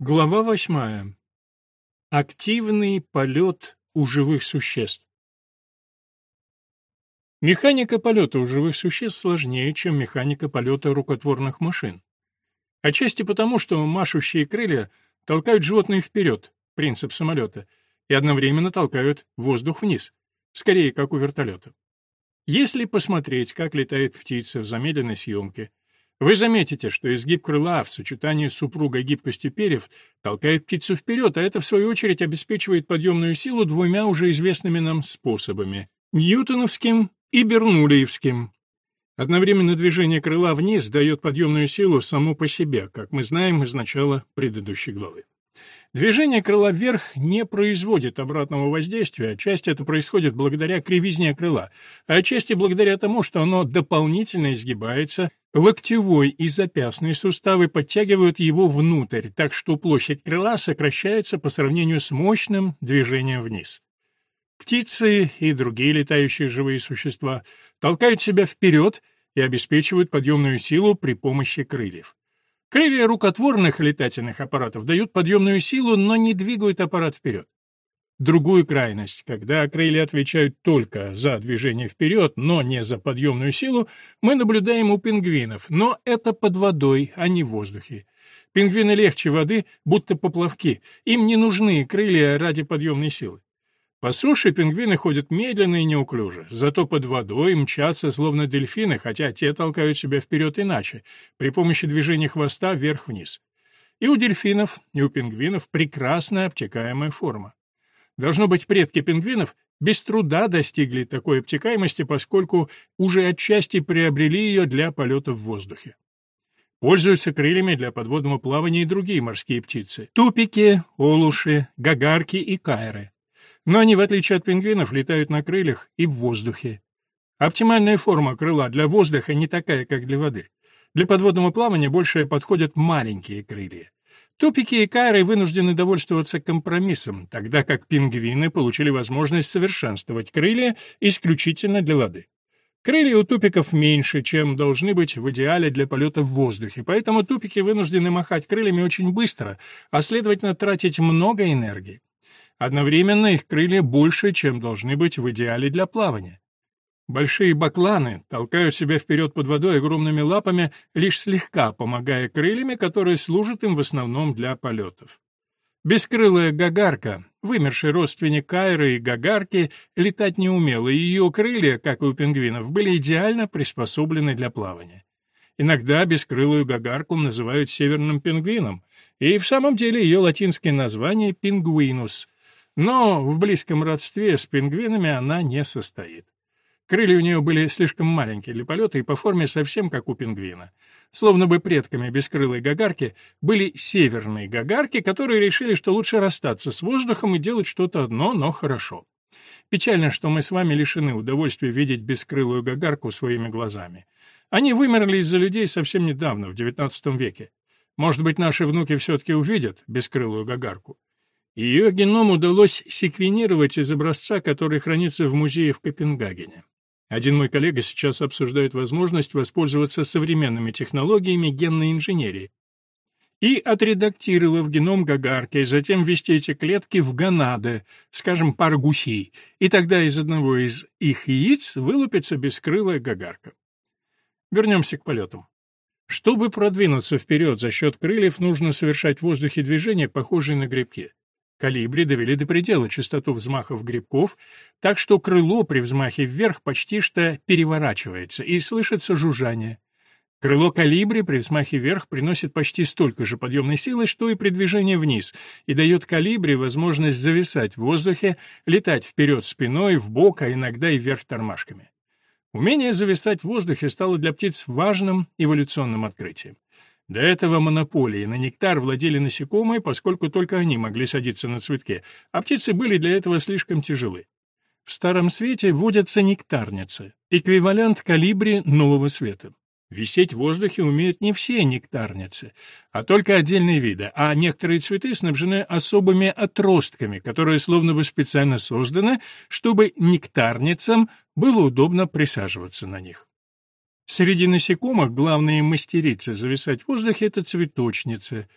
Глава восьмая. Активный полет у живых существ. Механика полета у живых существ сложнее, чем механика полета рукотворных машин. Отчасти потому, что машущие крылья толкают животные вперед, принцип самолета, и одновременно толкают воздух вниз, скорее как у вертолета. Если посмотреть, как летает птица в замедленной съемке, вы заметите, что изгиб крыла в сочетании с супругой гибкостью перьев толкает птицу вперед, а это, в свою очередь, обеспечивает подъемную силу двумя уже известными нам способами — ньютоновским и бернулиевским. Одновременно движение крыла вниз дает подъемную силу само по себе, как мы знаем из начала предыдущей главы. Движение крыла вверх не производит обратного воздействия, отчасти это происходит благодаря кривизне крыла, а отчасти благодаря тому, что оно дополнительно изгибается, локтевой и запястные суставы подтягивают его внутрь, так что площадь крыла сокращается по сравнению с мощным движением вниз. Птицы и другие летающие живые существа толкают себя вперед и обеспечивают подъемную силу при помощи крыльев. Крылья рукотворных летательных аппаратов дают подъемную силу, но не двигают аппарат вперед. Другую крайность, когда крылья отвечают только за движение вперед, но не за подъемную силу, мы наблюдаем у пингвинов, но это под водой, а не в воздухе. Пингвины легче воды, будто поплавки, им не нужны крылья ради подъемной силы. По суше пингвины ходят медленно и неуклюже, зато под водой мчатся словно дельфины, хотя те толкают себя вперед иначе, при помощи движения хвоста вверх-вниз. И у дельфинов, и у пингвинов прекрасная обтекаемая форма. Должно быть, предки пингвинов без труда достигли такой обтекаемости, поскольку уже отчасти приобрели ее для полета в воздухе. Пользуются крыльями для подводного плавания и другие морские птицы — тупики, олуши, гагарки и кайры. Но они, в отличие от пингвинов, летают на крыльях и в воздухе. Оптимальная форма крыла для воздуха не такая, как для воды. Для подводного плавания больше подходят маленькие крылья. Тупики и кайры вынуждены довольствоваться компромиссом, тогда как пингвины получили возможность совершенствовать крылья исключительно для воды. Крылья у тупиков меньше, чем должны быть в идеале для полета в воздухе, поэтому тупики вынуждены махать крыльями очень быстро, а следовательно тратить много энергии. Одновременно их крылья больше, чем должны быть в идеале для плавания. Большие бакланы толкают себя вперед под водой огромными лапами, лишь слегка помогая крыльями, которые служат им в основном для полетов. Бескрылая гагарка, вымерший родственник Кайры и гагарки, летать не умела, и ее крылья, как и у пингвинов, были идеально приспособлены для плавания. Иногда бескрылую гагарку называют северным пингвином, и в самом деле ее латинское название — пингвинус — но в близком родстве с пингвинами она не состоит. Крылья у нее были слишком маленькие для полета и по форме совсем как у пингвина. Словно бы предками бескрылой гагарки были северные гагарки, которые решили, что лучше расстаться с воздухом и делать что-то одно, но хорошо. Печально, что мы с вами лишены удовольствия видеть бескрылую гагарку своими глазами. Они вымерли из-за людей совсем недавно, в XIX веке. Может быть, наши внуки все-таки увидят бескрылую гагарку. Ее геном удалось секвенировать из образца, который хранится в музее в Копенгагене. Один мой коллега сейчас обсуждает возможность воспользоваться современными технологиями генной инженерии и, отредактировав геном гагарки, затем ввести эти клетки в гонады, скажем, пар гусей, и тогда из одного из их яиц вылупится бескрылая гагарка. Вернемся к полетам. Чтобы продвинуться вперед за счет крыльев, нужно совершать в воздухе движения, похожие на грибки. Калибри довели до предела частоту взмахов грибков, так что крыло при взмахе вверх почти что переворачивается, и слышится жужжание. Крыло калибри при взмахе вверх приносит почти столько же подъемной силы, что и при движении вниз, и дает калибри возможность зависать в воздухе, летать вперед спиной, в бок, а иногда и вверх тормашками. Умение зависать в воздухе стало для птиц важным эволюционным открытием. До этого монополии на нектар владели насекомые, поскольку только они могли садиться на цветке, а птицы были для этого слишком тяжелы. В Старом Свете водятся нектарницы, эквивалент калибри нового света. Висеть в воздухе умеют не все нектарницы, а только отдельные виды, а некоторые цветы снабжены особыми отростками, которые словно бы специально созданы, чтобы нектарницам было удобно присаживаться на них. Среди насекомых главные мастерицы зависать в воздухе — это цветочницы.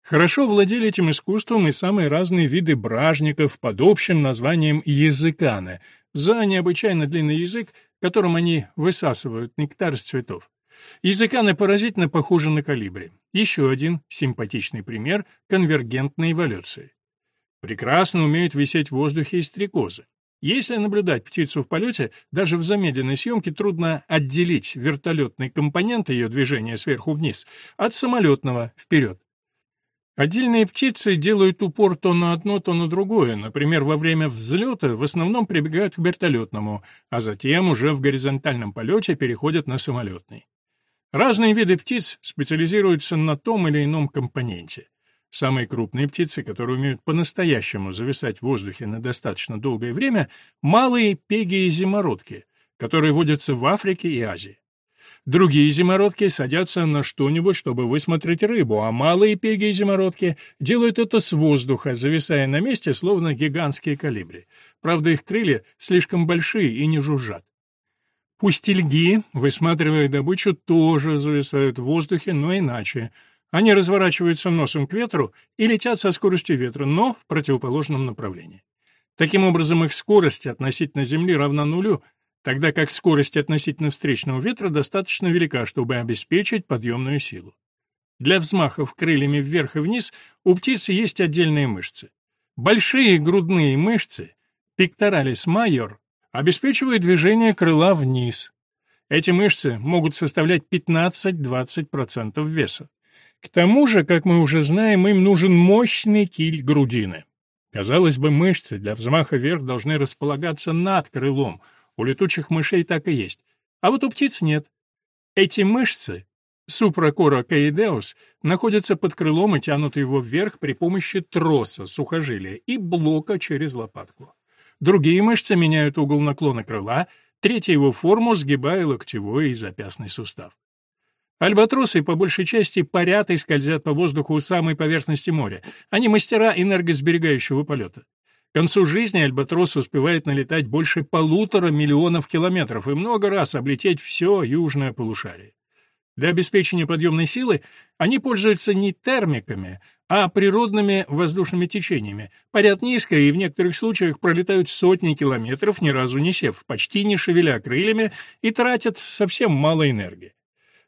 Хорошо владели этим искусством и самые разные виды бражников под общим названием языканы, за необычайно длинный язык, которым они высасывают нектар с цветов. Языканы поразительно похожи на калибри. Еще один симпатичный пример конвергентной эволюции. Прекрасно умеют висеть в воздухе и стрекозы. Если наблюдать птицу в полете, даже в замедленной съемке трудно отделить вертолетный компонент ее движения сверху вниз от самолетного вперед. Отдельные птицы делают упор то на одно, то на другое. Например, во время взлета в основном прибегают к вертолетному, а затем уже в горизонтальном полете переходят на самолетный. Разные виды птиц специализируются на том или ином компоненте. Самые крупные птицы, которые умеют по-настоящему зависать в воздухе на достаточно долгое время, малые пеги и зимородки, которые водятся в Африке и Азии. Другие зимородки садятся на что-нибудь, чтобы высмотреть рыбу, а малые пеги и зимородки делают это с воздуха, зависая на месте, словно гигантские калибри. Правда, их крылья слишком большие и не жужжат. Пустельги, высматривая добычу, тоже зависают в воздухе, но иначе — они разворачиваются носом к ветру и летят со скоростью ветра, но в противоположном направлении. Таким образом, их скорость относительно Земли равна нулю, тогда как скорость относительно встречного ветра достаточно велика, чтобы обеспечить подъемную силу. Для взмахов крыльями вверх и вниз у птицы есть отдельные мышцы. Большие грудные мышцы, пекторалис майор, обеспечивают движение крыла вниз. Эти мышцы могут составлять 15-20% веса. К тому же, как мы уже знаем, им нужен мощный киль грудины. Казалось бы, мышцы для взмаха вверх должны располагаться над крылом. У летучих мышей так и есть. А вот у птиц нет. Эти мышцы, супракора каидеус, находятся под крылом и тянут его вверх при помощи троса, сухожилия и блока через лопатку. Другие мышцы меняют угол наклона крыла, третья его форму, сгибая локтевой и запястный сустав. Альбатросы по большей части парят и скользят по воздуху у самой поверхности моря. Они мастера энергосберегающего полета. К концу жизни альбатрос успевает налетать больше полутора миллионов километров и много раз облететь все южное полушарие. Для обеспечения подъемной силы они пользуются не термиками, а природными воздушными течениями, парят низко и в некоторых случаях пролетают сотни километров, ни разу не сев, почти не шевеля крыльями и тратят совсем мало энергии.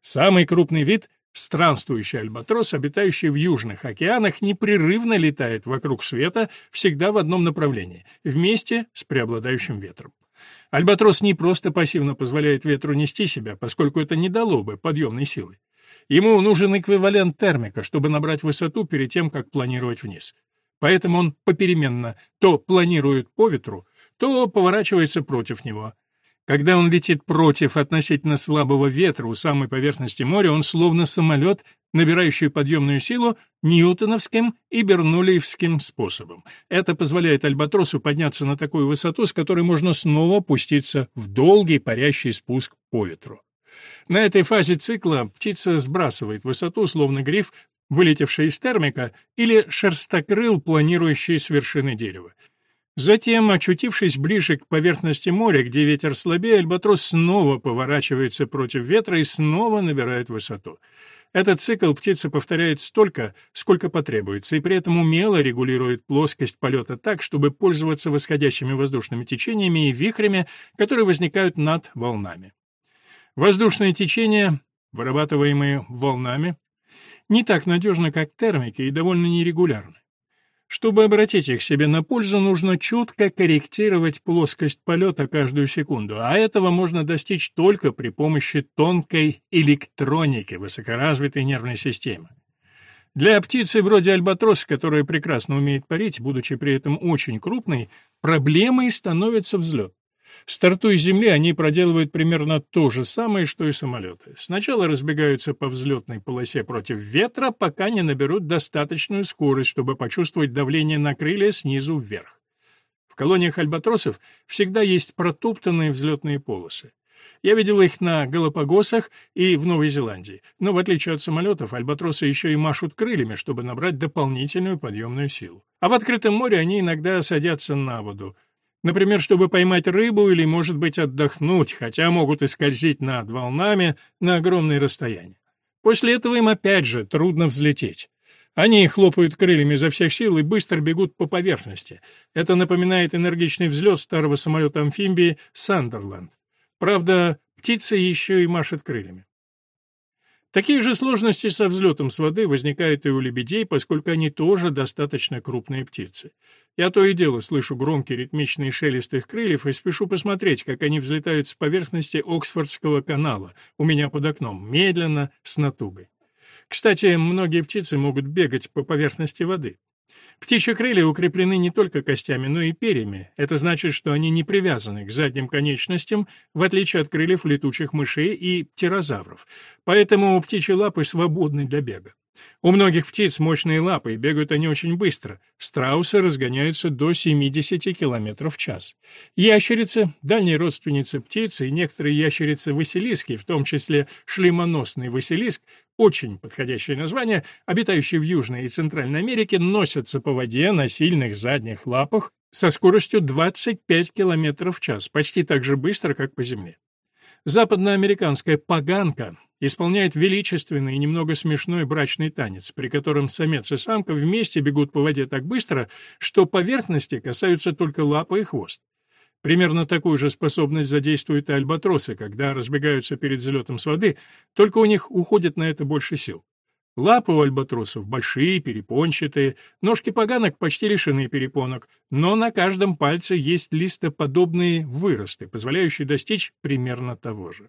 Самый крупный вид — странствующий альбатрос, обитающий в южных океанах, непрерывно летает вокруг света, всегда в одном направлении, вместе с преобладающим ветром. Альбатрос не просто пассивно позволяет ветру нести себя, поскольку это не дало бы подъемной силы. Ему нужен эквивалент термика, чтобы набрать высоту перед тем, как планировать вниз. Поэтому он попеременно то планирует по ветру, то поворачивается против него. Когда он летит против относительно слабого ветра у самой поверхности моря, он словно самолет, набирающий подъемную силу ньютоновским и бернулиевским способом. Это позволяет альбатросу подняться на такую высоту, с которой можно снова пуститься в долгий парящий спуск по ветру. На этой фазе цикла птица сбрасывает высоту, словно гриф, вылетевший из термика, или шерстокрыл, планирующий с вершины дерева. Затем, очутившись ближе к поверхности моря, где ветер слабее, альбатрос снова поворачивается против ветра и снова набирает высоту. Этот цикл птица повторяет столько, сколько потребуется, и при этом умело регулирует плоскость полета так, чтобы пользоваться восходящими воздушными течениями и вихрями, которые возникают над волнами. Воздушные течения, вырабатываемые волнами, не так надежны, как термики, и довольно нерегулярны. Чтобы обратить их себе на пользу, нужно четко корректировать плоскость полета каждую секунду, а этого можно достичь только при помощи тонкой электроники высокоразвитой нервной системы. Для птицы вроде альбатроса, которая прекрасно умеет парить, будучи при этом очень крупной, проблемой становится взлет. Стартуя с земли, они проделывают примерно то же самое, что и самолеты. Сначала разбегаются по взлетной полосе против ветра, пока не наберут достаточную скорость, чтобы почувствовать давление на крылья снизу вверх. В колониях альбатросов всегда есть протоптанные взлетные полосы. Я видел их на Галапагосах и в Новой Зеландии. Но в отличие от самолетов, альбатросы еще и машут крыльями, чтобы набрать дополнительную подъемную силу. А в открытом море они иногда садятся на воду. Например, чтобы поймать рыбу или, может быть, отдохнуть, хотя могут и скользить над волнами на огромные расстояния. После этого им опять же трудно взлететь. Они хлопают крыльями изо всех сил и быстро бегут по поверхности. Это напоминает энергичный взлет старого самолета-амфибии «Сандерленд». Правда, птица еще и машет крыльями. Такие же сложности со взлетом с воды возникают и у лебедей, поскольку они тоже достаточно крупные птицы. Я то и дело слышу громкий ритмичный шелест их крыльев и спешу посмотреть, как они взлетают с поверхности Оксфордского канала, у меня под окном, медленно, с натугой. Кстати, многие птицы могут бегать по поверхности воды. Птичьи крылья укреплены не только костями, но и перьями. Это значит, что они не привязаны к задним конечностям, в отличие от крыльев летучих мышей и птерозавров. Поэтому птичьи лапы свободны для бега. У многих птиц мощные лапы, и бегают они очень быстро. Страусы разгоняются до 70 км в час. Ящерицы, дальние родственницы птицы и некоторые ящерицы-василиски, в том числе шлемоносный василиск, очень подходящее название, обитающие в Южной и Центральной Америке, носятся по воде на сильных задних лапах со скоростью 25 км в час, почти так же быстро, как по земле. Западноамериканская поганка исполняет величественный и немного смешной брачный танец, при котором самец и самка вместе бегут по воде так быстро, что поверхности касаются только лапы и хвост. Примерно такую же способность задействуют и альбатросы, когда разбегаются перед взлетом с воды, только у них уходит на это больше сил. Лапы у альбатросов большие, перепончатые, ножки поганок почти лишены перепонок, но на каждом пальце есть листоподобные выросты, позволяющие достичь примерно того же.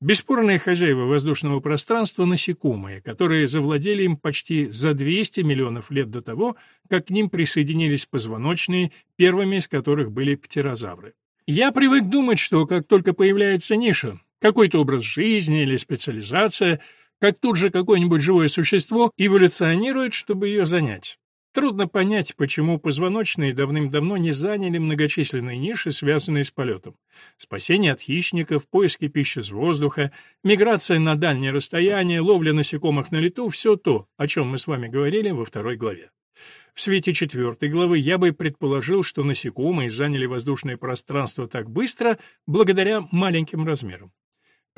Бесспорные хозяева воздушного пространства — насекомые, которые завладели им почти за 200 миллионов лет до того, как к ним присоединились позвоночные, первыми из которых были птерозавры. Я привык думать, что как только появляется ниша, какой-то образ жизни или специализация — как тут же какое-нибудь живое существо эволюционирует, чтобы ее занять. Трудно понять, почему позвоночные давным-давно не заняли многочисленные ниши, связанные с полетом. Спасение от хищников, поиски пищи с воздуха, миграция на дальние расстояния, ловля насекомых на лету — все то, о чем мы с вами говорили во второй главе. В свете четвертой главы я бы предположил, что насекомые заняли воздушное пространство так быстро благодаря маленьким размерам.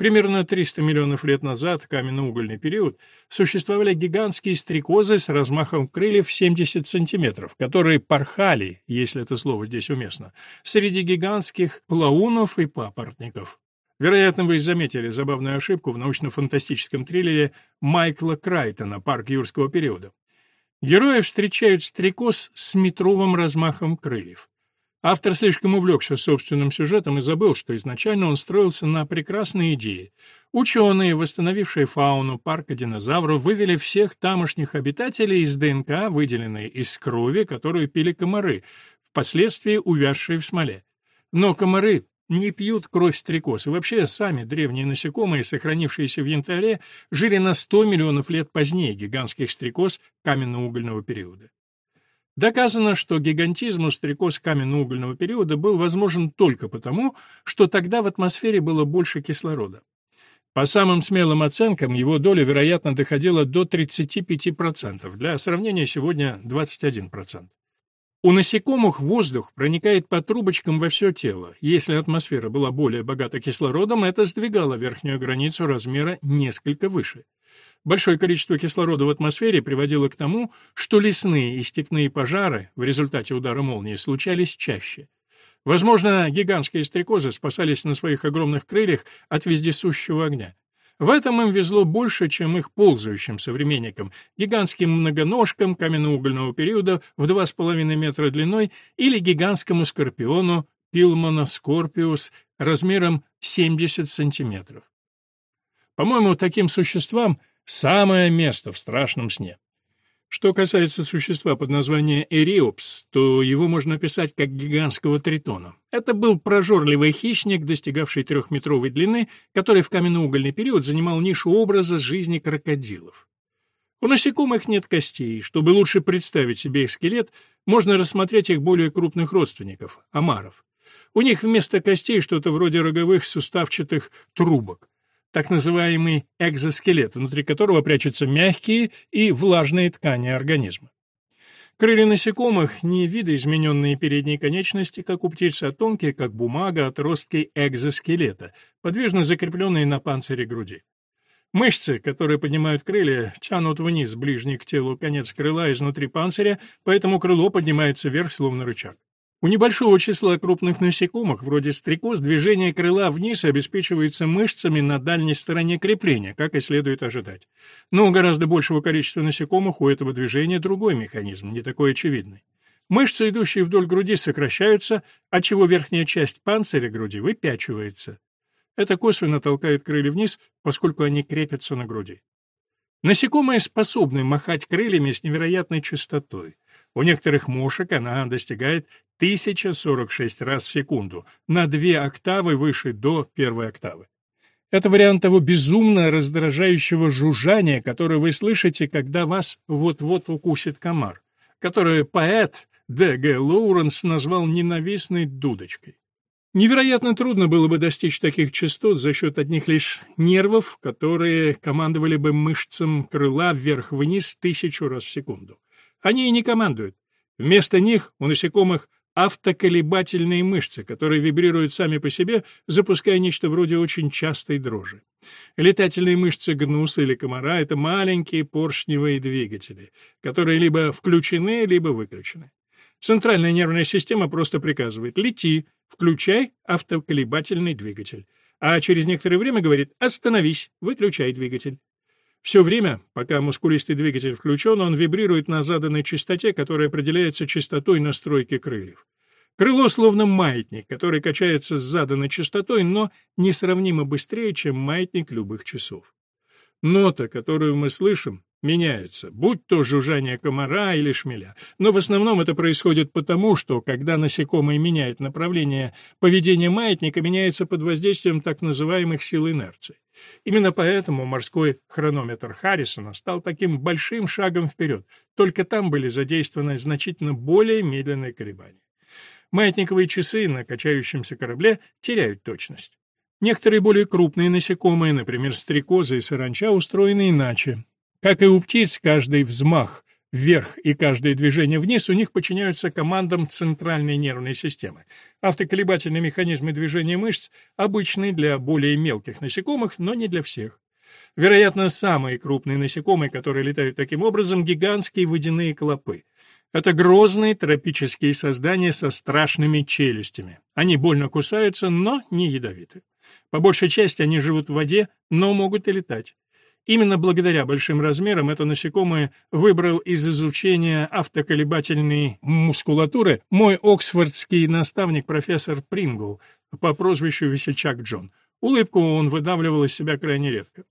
Примерно 300 миллионов лет назад, каменно-угольный период, существовали гигантские стрекозы с размахом крыльев в 70 сантиметров, которые порхали, если это слово здесь уместно, среди гигантских плаунов и папоротников. Вероятно, вы заметили забавную ошибку в научно-фантастическом триллере Майкла Крайтона «Парк юрского периода». Герои встречают стрекоз с метровым размахом крыльев. Автор слишком увлекся собственным сюжетом и забыл, что изначально он строился на прекрасной идее. Ученые, восстановившие фауну парка динозавров, вывели всех тамошних обитателей из ДНК, выделенной из крови, которую пили комары, впоследствии увязшие в смоле. Но комары не пьют кровь стрекоз, и вообще сами древние насекомые, сохранившиеся в янтаре, жили на 100 миллионов лет позднее гигантских стрекоз каменно-угольного периода. Доказано, что гигантизм у стрекоз каменно-угольного периода был возможен только потому, что тогда в атмосфере было больше кислорода. По самым смелым оценкам, его доля, вероятно, доходила до 35%, для сравнения сегодня 21%. У насекомых воздух проникает по трубочкам во все тело. Если атмосфера была более богата кислородом, это сдвигало верхнюю границу размера несколько выше. Большое количество кислорода в атмосфере приводило к тому, что лесные и степные пожары в результате удара молнии случались чаще. Возможно, гигантские стрекозы спасались на своих огромных крыльях от вездесущего огня. В этом им везло больше, чем их ползающим современникам, гигантским многоножкам каменноугольного периода в 2,5 метра длиной или гигантскому скорпиону Пилмана скорпиус размером 70 сантиметров. По-моему, таким существам Самое место в страшном сне. Что касается существа под названием Эриопс, то его можно описать как гигантского тритона. Это был прожорливый хищник, достигавший трехметровой длины, который в каменноугольный период занимал нишу образа жизни крокодилов. У насекомых нет костей. Чтобы лучше представить себе их скелет, можно рассмотреть их более крупных родственников – омаров. У них вместо костей что-то вроде роговых суставчатых трубок так называемый экзоскелет, внутри которого прячутся мягкие и влажные ткани организма. Крылья насекомых не видоизмененные передние конечности, как у птиц, а тонкие, как бумага, отростки экзоскелета, подвижно закрепленные на панцире груди. Мышцы, которые поднимают крылья, тянут вниз ближний к телу конец крыла изнутри панциря, поэтому крыло поднимается вверх, словно рычаг. У небольшого числа крупных насекомых, вроде стрекоз, движение крыла вниз обеспечивается мышцами на дальней стороне крепления, как и следует ожидать. Но у гораздо большего количества насекомых у этого движения другой механизм, не такой очевидный. Мышцы, идущие вдоль груди, сокращаются, отчего верхняя часть панциря груди выпячивается. Это косвенно толкает крылья вниз, поскольку они крепятся на груди. Насекомые способны махать крыльями с невероятной частотой. У некоторых мушек она достигает 1046 раз в секунду, на две октавы выше до первой октавы. Это вариант того безумно раздражающего жужжания, которое вы слышите, когда вас вот-вот укусит комар, которое поэт Д. Г. Лоуренс назвал ненавистной дудочкой. Невероятно трудно было бы достичь таких частот за счет одних лишь нервов, которые командовали бы мышцам крыла вверх-вниз тысячу раз в секунду. Они и не командуют. Вместо них у насекомых автоколебательные мышцы, которые вибрируют сами по себе, запуская нечто вроде очень частой дрожи. Летательные мышцы гнуса или комара — это маленькие поршневые двигатели, которые либо включены, либо выключены. Центральная нервная система просто приказывает «лети», «включай автоколебательный двигатель», а через некоторое время говорит «остановись, выключай двигатель». Все время, пока мускулистый двигатель включен, он вибрирует на заданной частоте, которая определяется частотой настройки крыльев. Крыло словно маятник, который качается с заданной частотой, но несравнимо быстрее, чем маятник любых часов. Нота, которую мы слышим, меняется, будь то жужжание комара или шмеля. Но в основном это происходит потому, что, когда насекомое меняет направление, поведение маятника меняется под воздействием так называемых сил инерции. Именно поэтому морской хронометр Харрисона стал таким большим шагом вперед, только там были задействованы значительно более медленные колебания. Маятниковые часы на качающемся корабле теряют точность. Некоторые более крупные насекомые, например, стрекозы и саранча, устроены иначе. Как и у птиц, каждый взмах вверх и каждое движение вниз у них подчиняются командам центральной нервной системы. Автоколебательные механизмы движения мышц обычны для более мелких насекомых, но не для всех. Вероятно, самые крупные насекомые, которые летают таким образом, гигантские водяные клопы. Это грозные тропические создания со страшными челюстями. Они больно кусаются, но не ядовиты. По большей части они живут в воде, но могут и летать. Именно благодаря большим размерам это насекомое выбрал из изучения автоколебательной мускулатуры мой оксфордский наставник профессор Прингл по прозвищу Весельчак Джон. Улыбку он выдавливал из себя крайне редко.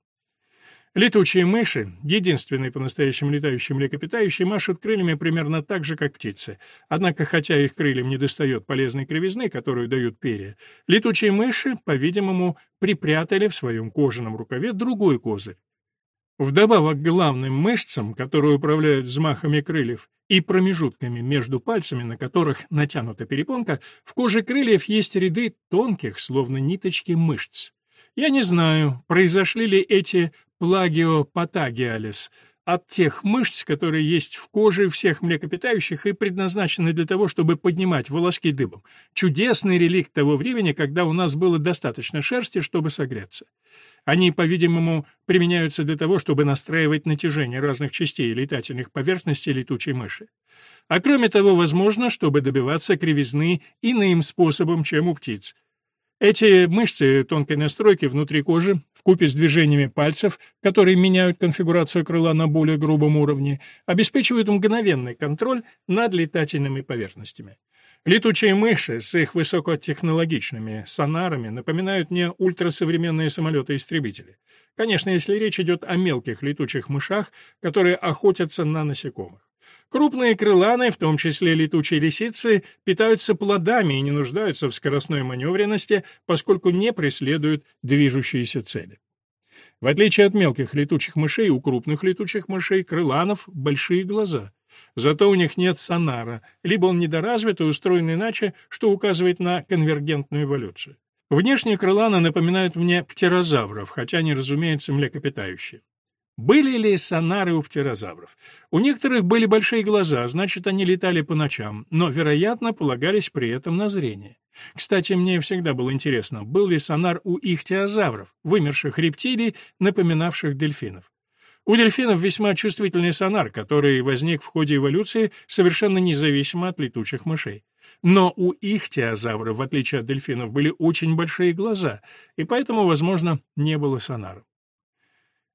Летучие мыши, единственные по-настоящему летающие млекопитающие, машут крыльями примерно так же, как птицы. Однако, хотя их крыльям недостает полезной кривизны, которую дают перья, летучие мыши, по-видимому, припрятали в своем кожаном рукаве другой козырь. Вдобавок к главным мышцам, которые управляют взмахами крыльев, и промежутками между пальцами, на которых натянута перепонка, в коже крыльев есть ряды тонких, словно ниточки мышц. Я не знаю, произошли ли эти плагиопатагиалис от тех мышц, которые есть в коже всех млекопитающих и предназначены для того, чтобы поднимать волоски дыбом. Чудесный реликт того времени, когда у нас было достаточно шерсти, чтобы согреться. Они, по-видимому, применяются для того, чтобы настраивать натяжение разных частей летательных поверхностей летучей мыши. А кроме того, возможно, чтобы добиваться кривизны иным способом, чем у птиц. Эти мышцы тонкой настройки внутри кожи, вкупе с движениями пальцев, которые меняют конфигурацию крыла на более грубом уровне, обеспечивают мгновенный контроль над летательными поверхностями. Летучие мыши с их высокотехнологичными сонарами напоминают мне ультрасовременные самолеты-истребители. Конечно, если речь идет о мелких летучих мышах, которые охотятся на насекомых. Крупные крыланы, в том числе летучие лисицы, питаются плодами и не нуждаются в скоростной маневренности, поскольку не преследуют движущиеся цели. В отличие от мелких летучих мышей, у крупных летучих мышей крыланов большие глаза. Зато у них нет сонара, либо он недоразвит и устроен иначе, что указывает на конвергентную эволюцию. Внешние крыланы напоминают мне птерозавров, хотя они, разумеется, млекопитающие. Были ли сонары у птерозавров? У некоторых были большие глаза, значит, они летали по ночам, но, вероятно, полагались при этом на зрение. Кстати, мне всегда было интересно, был ли сонар у ихтиозавров, вымерших рептилий, напоминавших дельфинов. У дельфинов весьма чувствительный сонар, который возник в ходе эволюции совершенно независимо от летучих мышей. Но у ихтиозавров, в отличие от дельфинов, были очень большие глаза, и поэтому, возможно, не было сонара.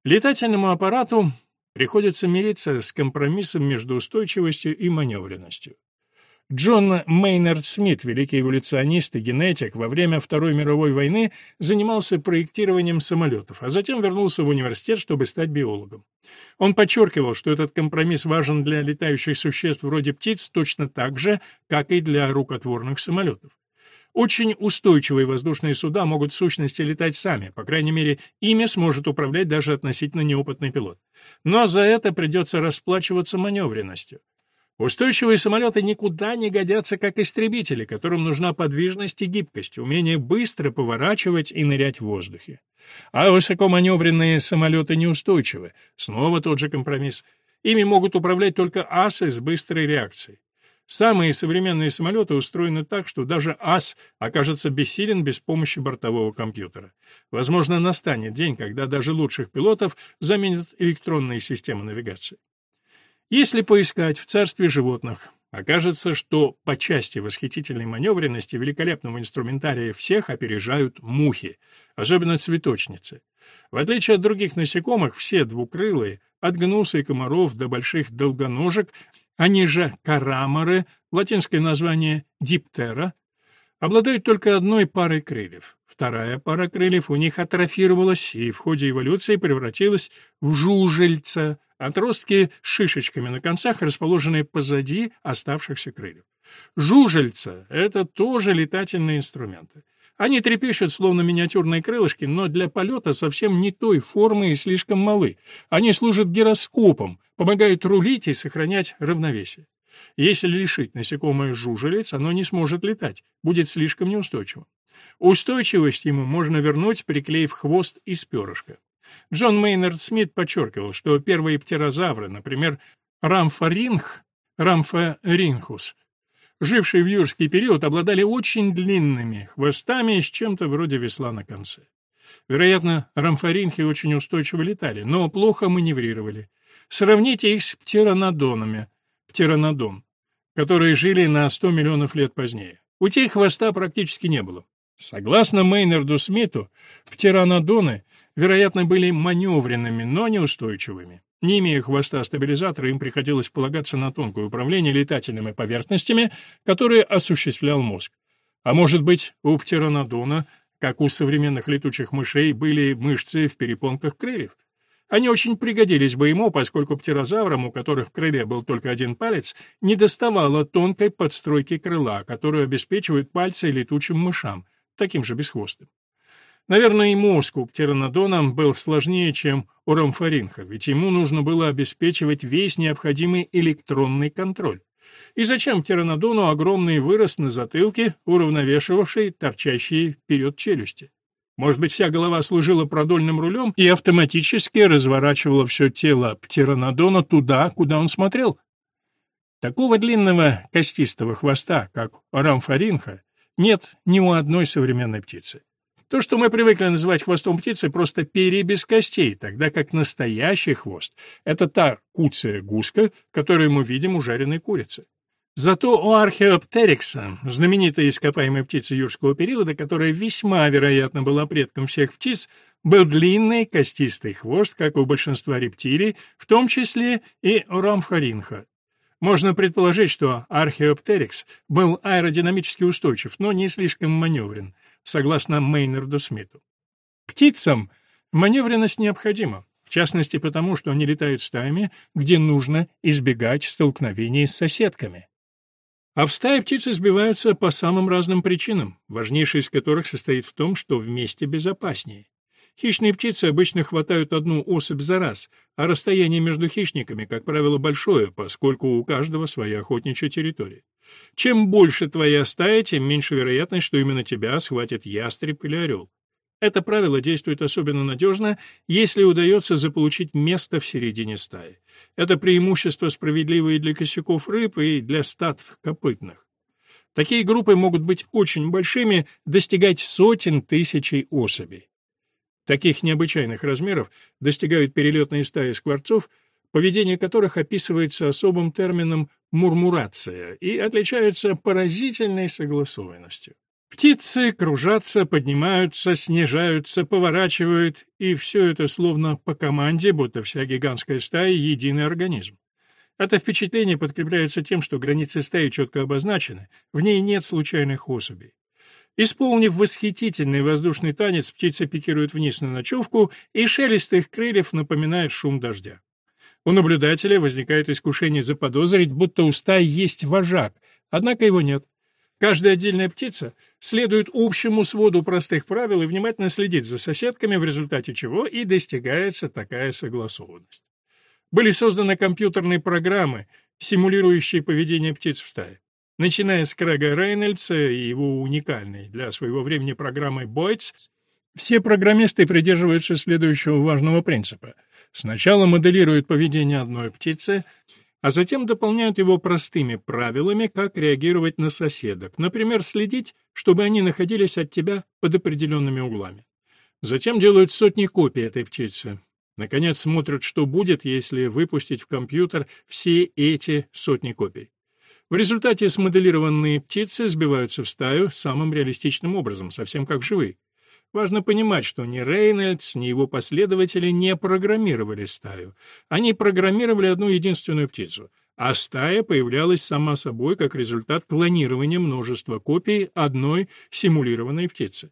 Летательному аппарату приходится мириться с компромиссом между устойчивостью и маневренностью. Джон Мейнард Смит, великий эволюционист и генетик, во время Второй мировой войны занимался проектированием самолетов, а затем вернулся в университет, чтобы стать биологом. Он подчеркивал, что этот компромисс важен для летающих существ вроде птиц точно так же, как и для рукотворных самолетов. Очень устойчивые воздушные суда могут в сущности летать сами, по крайней мере, ими сможет управлять даже относительно неопытный пилот. Но за это придется расплачиваться маневренностью. Устойчивые самолеты никуда не годятся как истребители, которым нужна подвижность и гибкость, умение быстро поворачивать и нырять в воздухе. А высокоманевренные самолеты неустойчивы. Снова тот же компромисс. Ими могут управлять только асы с быстрой реакцией. Самые современные самолеты устроены так, что даже ас окажется бессилен без помощи бортового компьютера. Возможно, настанет день, когда даже лучших пилотов заменят электронные системы навигации. Если поискать в царстве животных, окажется, что по части восхитительной маневренности великолепного инструментария всех опережают мухи, особенно цветочницы. В отличие от других насекомых, все двукрылые, от гнуса и комаров до больших долгоножек, они же караморы, латинское название диптера, обладают только одной парой крыльев. Вторая пара крыльев у них атрофировалась и в ходе эволюции превратилась в жужельца, Отростки с шишечками на концах, расположенные позади оставшихся крыльев. Жужельца — это тоже летательные инструменты. Они трепещут, словно миниатюрные крылышки, но для полета совсем не той формы и слишком малы. Они служат гироскопом, помогают рулить и сохранять равновесие. Если лишить насекомое жужелиц, оно не сможет летать, будет слишком неустойчивым. Устойчивость ему можно вернуть, приклеив хвост из перышка. Джон Мейнард Смит подчеркивал, что первые птерозавры, например, рамфоринх, рамфоринхус, жившие в юрский период, обладали очень длинными хвостами с чем-то вроде весла на конце. Вероятно, рамфоринхи очень устойчиво летали, но плохо маневрировали. Сравните их с птеранодонами, птеранодон, которые жили на 100 миллионов лет позднее. У тех хвоста практически не было. Согласно Мейнарду Смиту, птеранодоны вероятно, были маневренными, но неустойчивыми. Не имея хвоста стабилизатора, им приходилось полагаться на тонкое управление летательными поверхностями, которые осуществлял мозг. А может быть, у птеранодона, как у современных летучих мышей, были мышцы в перепонках крыльев? Они очень пригодились бы ему, поскольку птерозаврам, у которых в крыле был только один палец, не доставало тонкой подстройки крыла, которую обеспечивают пальцы летучим мышам, таким же бесхвостым. Наверное, и мозг у птеранодона был сложнее, чем у рамфоринха, ведь ему нужно было обеспечивать весь необходимый электронный контроль. И зачем птеранодону огромный вырост на затылке, уравновешивавший торчащие вперед челюсти? Может быть, вся голова служила продольным рулем и автоматически разворачивала все тело птеранодона туда, куда он смотрел? Такого длинного костистого хвоста, как у рамфоринха, нет ни у одной современной птицы. То, что мы привыкли называть хвостом птицы, просто перья без костей, тогда как настоящий хвост — это та куцая гуска, которую мы видим у жареной курицы. Зато у археоптерикса, знаменитой ископаемой птицы юрского периода, которая весьма вероятно была предком всех птиц, был длинный костистый хвост, как у большинства рептилий, в том числе и рамфоринха. Можно предположить, что археоптерикс был аэродинамически устойчив, но не слишком маневрен согласно Мейнарду Смиту. Птицам маневренность необходима, в частности потому, что они летают стаями, где нужно избегать столкновений с соседками. А в стае птицы сбиваются по самым разным причинам, важнейшая из которых состоит в том, что вместе безопаснее. Хищные птицы обычно хватают одну особь за раз, а расстояние между хищниками, как правило, большое, поскольку у каждого своя охотничья территория. Чем больше твоя стая, тем меньше вероятность, что именно тебя схватит ястреб или орел. Это правило действует особенно надежно, если удается заполучить место в середине стаи. Это преимущество справедливо и для косяков рыб, и для стад копытных. Такие группы могут быть очень большими, достигать сотен тысячей особей. Таких необычайных размеров достигают перелетные стаи скворцов, поведение которых описывается особым термином «мурмурация» и отличается поразительной согласованностью. Птицы кружатся, поднимаются, снижаются, поворачивают, и все это словно по команде, будто вся гигантская стая — единый организм. Это впечатление подкрепляется тем, что границы стаи четко обозначены, в ней нет случайных особей. Исполнив восхитительный воздушный танец, птица пикирует вниз на ночевку, и шелест их крыльев напоминает шум дождя. У наблюдателя возникает искушение заподозрить, будто у стаи есть вожак, однако его нет. Каждая отдельная птица следует общему своду простых правил и внимательно следит за соседками, в результате чего и достигается такая согласованность. Были созданы компьютерные программы, симулирующие поведение птиц в стае. Начиная с Крэга Рейнольдса и его уникальной для своего времени программой Boyds, все программисты придерживаются следующего важного принципа. Сначала моделируют поведение одной птицы, а затем дополняют его простыми правилами, как реагировать на соседок, например, следить, чтобы они находились от тебя под определенными углами. Затем делают сотни копий этой птицы. Наконец смотрят, что будет, если выпустить в компьютер все эти сотни копий. В результате смоделированные птицы сбиваются в стаю самым реалистичным образом, совсем как живые. Важно понимать, что ни Рейнольдс, ни его последователи не программировали стаю. Они программировали одну единственную птицу, а стая появлялась сама собой как результат клонирования множества копий одной симулированной птицы.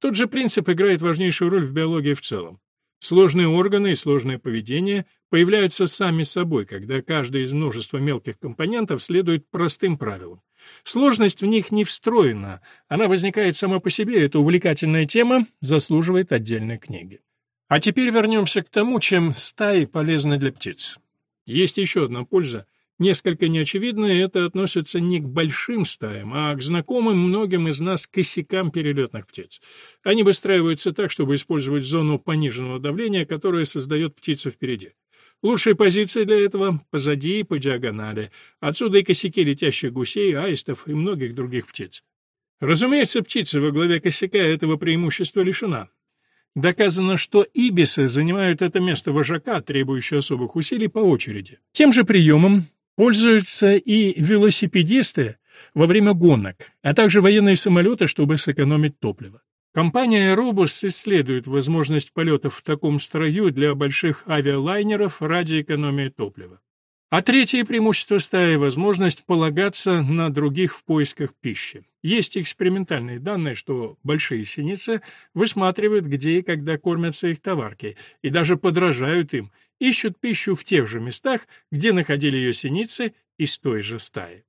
Тот же принцип играет важнейшую роль в биологии в целом. Сложные органы и сложное поведение появляются сами собой, когда каждый из множества мелких компонентов следует простым правилам. Сложность в них не встроена, она возникает сама по себе, эта увлекательная тема заслуживает отдельной книги. А теперь вернемся к тому, чем стаи полезны для птиц. Есть еще одна польза — Несколько неочевидно, это относится не к большим стаям, а к знакомым многим из нас косякам перелетных птиц. Они выстраиваются так, чтобы использовать зону пониженного давления, которая создает птица впереди. Лучшая позиция для этого — позади и по диагонали. Отсюда и косяки летящих гусей, аистов и многих других птиц. Разумеется, птица во главе косяка этого преимущества лишена. Доказано, что ибисы занимают это место вожака, требующее особых усилий, по очереди. Тем же приемом Пользуются и велосипедисты во время гонок, а также военные самолеты, чтобы сэкономить топливо. Компания Airbus исследует возможность полетов в таком строю для больших авиалайнеров ради экономии топлива. А третье преимущество стаи — возможность полагаться на других в поисках пищи. Есть экспериментальные данные, что большие синицы высматривают, где и когда кормятся их товарки, и даже подражают им, ищут пищу в тех же местах, где находили ее синицы из той же стаи.